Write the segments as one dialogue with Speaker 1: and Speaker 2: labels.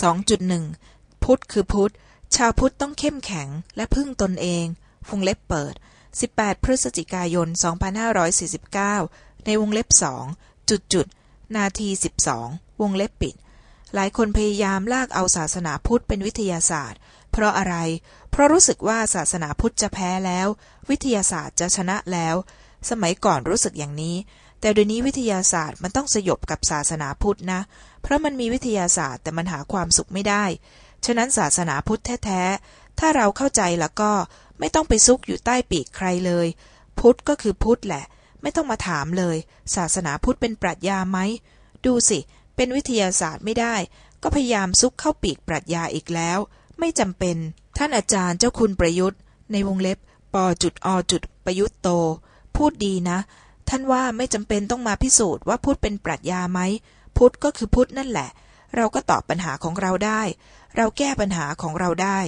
Speaker 1: 2.1 พุทธคือพุทธ ชาวพุทธต้องเข้มแข็งและพึ่งตนเองวงเล็บเปิด 18 พฤศจิกายน 2549 ในวงเล็บสองจุดจุดนาที 12 วงเล็บปิด หลายคนพยายามลากเอาศาสนาพุทธเป็นวิทยาศาสตร์ เพราะอะไร เพราะรู้สึกว่าศาสนาพุทธจะแพ้แล้ว วิทยาศาสตร์จะชนะแล้ว สมัยก่อนรู้สึกอย่างนี้ แต่เดี๋ยวนี้วิทยาศาสตร์มันต้องสยบกับศาสนาพุทธนะ เพราะมันมีวิทยาศาสตร์แต่มันหาความสุขไม่ได้ ฉะนั้นศาสนาพุทธแท้ๆ ถ้าเราเข้าใจแล้วก็ไม่ต้องไปซุกอยู่ใต้ปีกใครเลย พุทธก็คือพุทธแหละ ไม่ต้องมาถามเลย ศาสนาพุทธเป็นปรัชญาไหม ดูสิ เป็นวิทยาศาสตร์ไม่ได้ ก็พยายามซุกเข้าปีกปรัชญาอีกแล้ว ไม่จำเป็น ท่านอาจารย์เจ้าคุณประยุทธ์ ในวงเล็บปอจุดอจุดประยุทธ์โต พูดดีนะ ท่านว่าไม่จำเป็นต้องมาพิสูจน์ว่าพุทธเป็นปรัชญาไหม พุทธก็คือพุทธนั่นแหละ เราก็ตอบปัญหาของเราได้ เราแก้ปัญหาของเราได้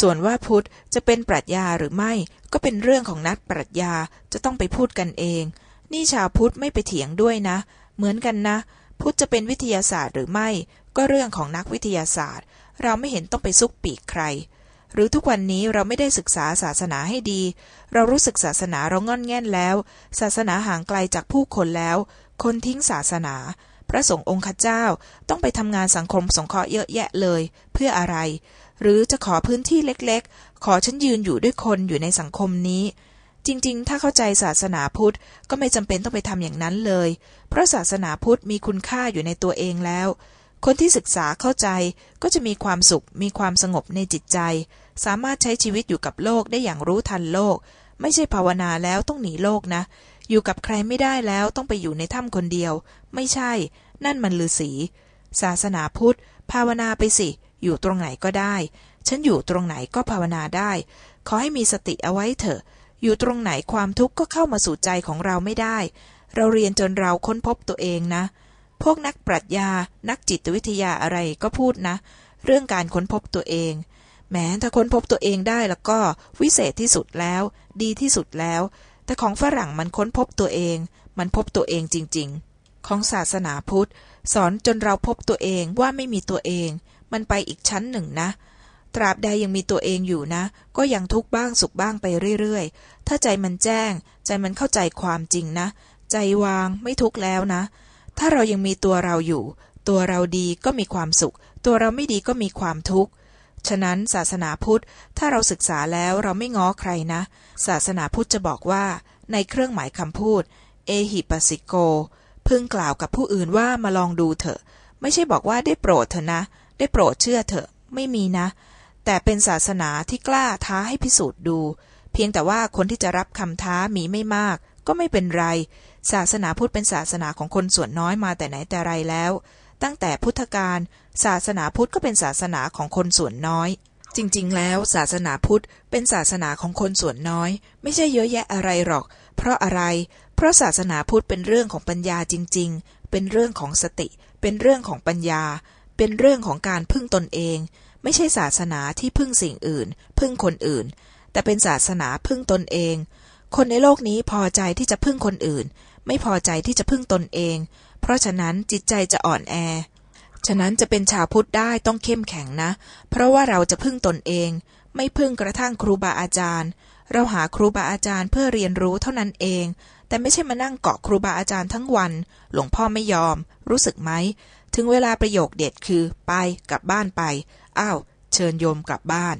Speaker 1: ส่วนว่าพุทธจะเป็นปรัชญาหรือไม่ ก็เป็นเรื่องของนักปรัชญาจะต้องไปพูดกันเอง นี่ชาวพุทธไม่ไปเถียงด้วยนะ เหมือนกันนะ พุทธจะเป็นวิทยาศาสตร์หรือไม่ ก็เรื่องของนักวิทยาศาสตร์ เราไม่เห็นต้องไปซุกปีกใคร หรือทุกวันนี้เราไม่ได้ศึกษาศาสนาให้ดี เรารู้สึกศาสนาเราง่อนแง่นแล้ว ศาสนาห่างไกลจากผู้คนแล้ว คนทิ้งศาสนา พระสงฆ์องค์ข้าเจ้าต้องไปทำงานสังคมสงเคราะห์เยอะแยะเลย เพื่ออะไร หรือจะขอพื้นที่เล็กๆ ขอฉันยืนอยู่ด้วยคนอยู่ในสังคมนี้ จริงๆ ถ้าเข้าใจศาสนาพุทธก็ไม่จำเป็นต้องไปทำอย่างนั้นเลย เพราะศาสนาพุทธมีคุณค่าอยู่ในตัวเองแล้ว คนที่ศึกษาเข้าใจก็จะมีความสุข มีความสงบในจิตใจ สามารถใช้ชีวิตอยู่กับโลกได้อย่างรู้ทันโลก ไม่ใช่ภาวนาแล้วต้องหนีโลกนะ อยู่กับใครไม่ได้แล้วต้องไปอยู่ในถ้ำคนเดียว ไม่ใช่ นั่นมันลือสีศาสนาพุทธ ภาวนาไปสิ อยู่ตรงไหนก็ได้ ฉันอยู่ตรงไหนก็ภาวนาได้ ขอให้มีสติเอาไว้เถอะ อยู่ตรงไหนความทุกข์ก็เข้ามาสู่ใจของเราไม่ได้ เราเรียนจนเราค้นพบตัวเองนะ พวกนักปรัชญา นักจิตวิทยาอะไรก็พูดนะ เรื่องการค้นพบตัวเองแม้ถ้าค้นพบตัวเองได้แล้วก็วิเศษที่สุดแล้ว ดีที่สุดแล้ว แต่ของฝรั่งมันค้นพบตัวเอง มันพบตัวเองจริง ๆ ของศาสนาพุทธ สอนจนเราพบตัวเองว่าไม่มีตัวเอง มันไปอีกชั้นหนึ่งนะ ตราบใดยังมีตัวเองอยู่นะ ก็ยังทุกข์บ้างสุขบ้างไปเรื่อยๆ ถ้าใจมันแจ้ง ใจมันเข้าใจความจริงนะ ใจวางไม่ทุกข์แล้วนะ ถ้าเรายังมีตัวเราอยู่ ตัวเราดีก็มีความสุข ตัวเราไม่ดีก็มีความทุกข์ ฉะนั้นศาสนาพุทธ ถ้าเราศึกษาแล้วเราไม่ง้อใครนะ ศาสนาพุทธจะบอกว่า ในเครื่องหมายคำพูด เอหิปัสสิโก พึงกล่าวกับผู้อื่นว่ามาลองดูเถอะ ไม่ใช่บอกว่าได้โปรดเถอะนะ ได้โปรดเชื่อเถอะ ไม่มีนะ แต่เป็นศาสนาที่กล้าท้าให้พิสูจน์ดู เพียงแต่ว่าคนที่จะรับคำท้ามีไม่มาก ก็ไม่เป็นไร ศาสนาพุทธเป็นศาสนาของคนส่วนน้อยมาแต่ไหนแต่ไรแล้ว ตั้งแต่พุทธกาลศาสนาพุทธก็เป็นศาสนาของคนส่วนน้อย จริงๆ แล้วศาสนาพุทธเป็นศาสนาของคนส่วนน้อย ไม่ใช่เยอะแยะอะไรหรอก เพราะอะไร เพราะศาสนาพุทธเป็นเรื่องของปัญญาจริง ๆ เป็นเรื่องของสติ เป็นเรื่องของปัญญา เป็นเรื่องของการพึ่งตนเอง ไม่ใช่ศาสนาที่พึ่งสิ่งอื่น พึ่งคนอื่น แต่เป็นศาสนาพึ่งตนเอง คนในโลกนี้พอใจที่จะพึ่งคนอื่น ไม่พอใจที่จะพึ่งตนเอง เพราะฉะนั้นจิตใจจะอ่อนแอ ฉะนั้นจะเป็นชาวพุทธได้ต้องเข้มแข็งนะ เพราะว่าเราจะพึ่งตนเอง ไม่พึ่งกระทั่งครูบาอาจารย์ เราหาครูบาอาจารย์เพื่อเรียนรู้เท่านั้นเอง แต่ไม่ใช่มานั่งเกาะครูบาอาจารย์ทั้งวัน หลวงพ่อไม่ยอม รู้สึกไหม ถึงเวลาประโยคเด็ดคือ ไปกลับบ้านไป อ้าว เชิญโยมกลับบ้าน